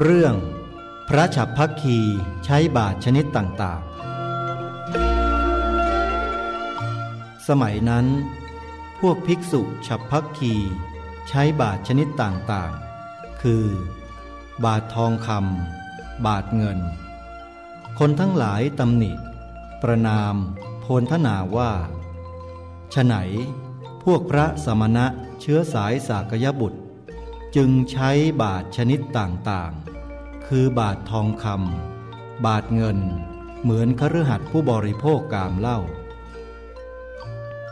เรื่องพระฉับพักคีใช้บาทชนิดต่างๆ สมัยนั้น พวกภิกษุฉับพักคีใช้บาทชนิดต่างๆ คือ บาททองคำบาทเงิน คนทั้งหลายตำหนิ ประนาม โพลทนาว่าฉไหน พวกพระสมณะเชื้อสายสากยบุตร จึงใช้บาทชนิดต่างๆ คือบาททองคำบาทเงิน เหมือนคฤหัสถ์ผู้บริโภคกามเล่า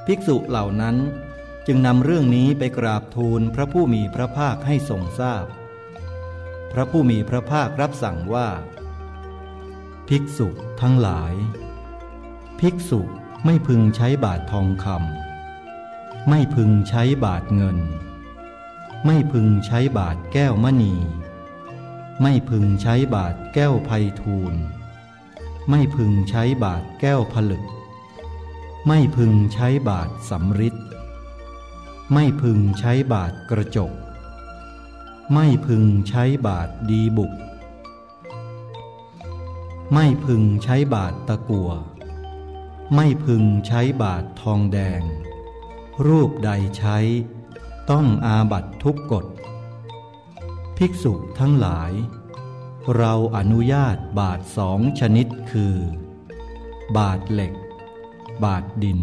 ภิกษุเหล่านั้นจึงนำเรื่องนี้ไปกราบทูลพระผู้มีพระภาคให้ทรงทราบพพระผู้มีพระภาครับสั่งว่า ภิกษุทั้งหลาย ภิกษุไม่พึงใช้บาททองคำไม่พึงใช้บาทเงิน ไม่พึงใช้บาทแก้วมณี ไม่พึงใช้บาทแก้วไพทูลไม่พึงใช้บาทแก้วผลึก ไม่พึงใช้บาทสำริดไม่พึงใช้บาทกระจก ไม่พึงใช้บาทดีบุก ไม่พึงใช้บาทตะกัว ไม่พึงใช้บาททองแดง รูปใดใช้ ต้องอาบัตทุกกฎ ภิกษุทั้งหลาย เราอนุญาตบาทสองชนิดคือ บาทเหล็ก บาทดิน